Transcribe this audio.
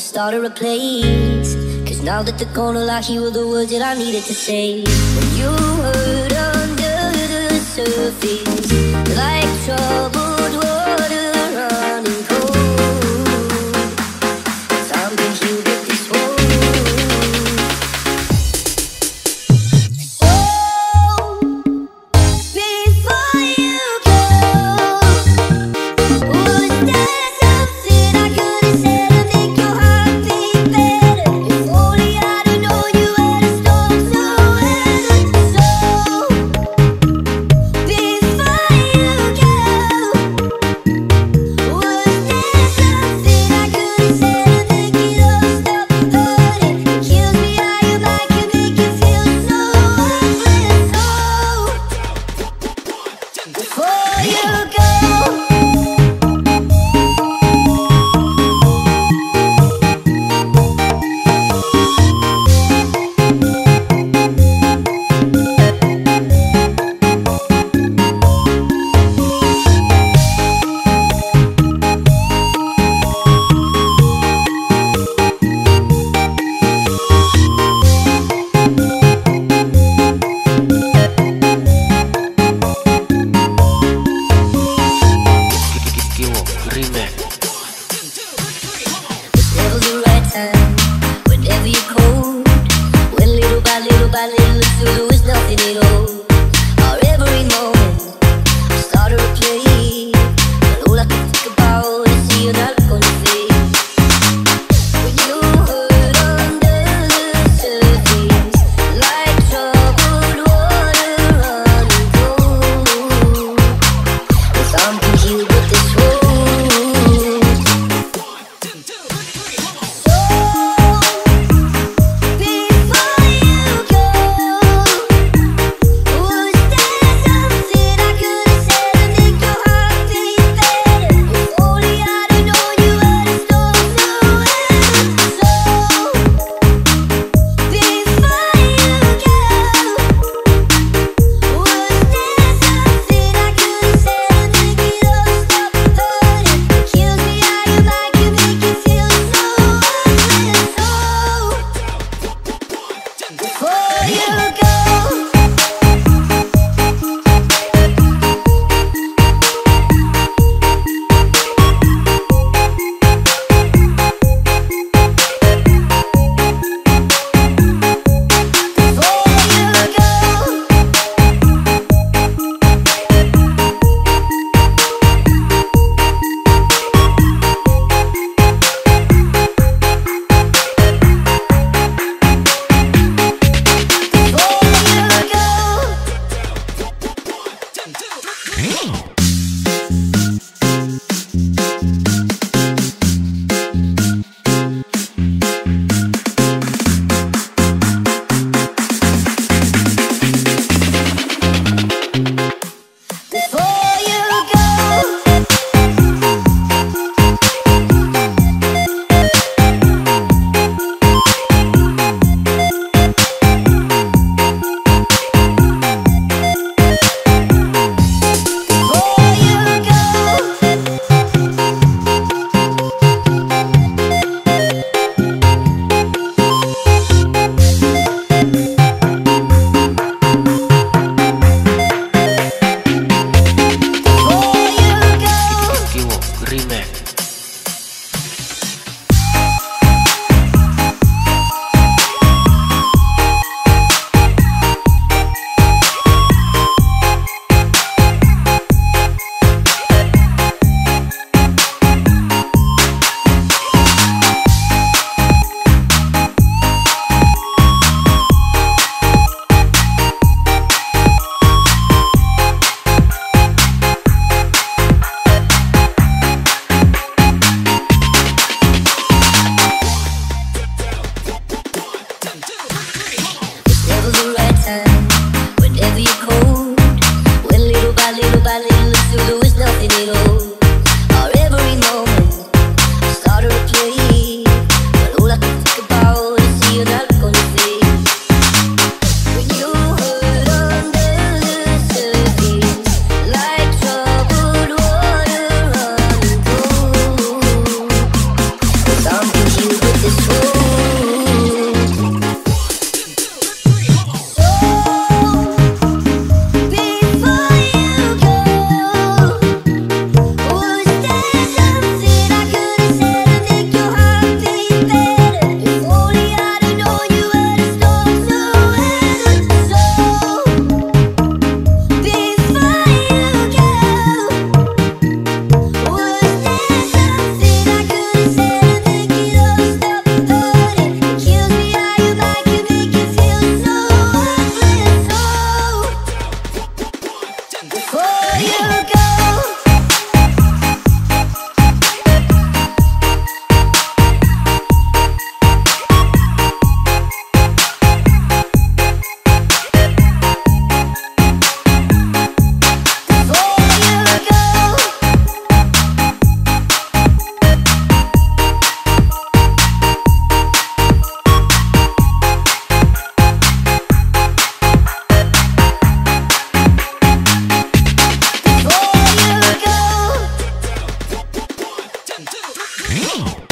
started a place. Cause now that the corner locked, here were the words that I needed to say. When you hurt under the surface, like troubled Oh!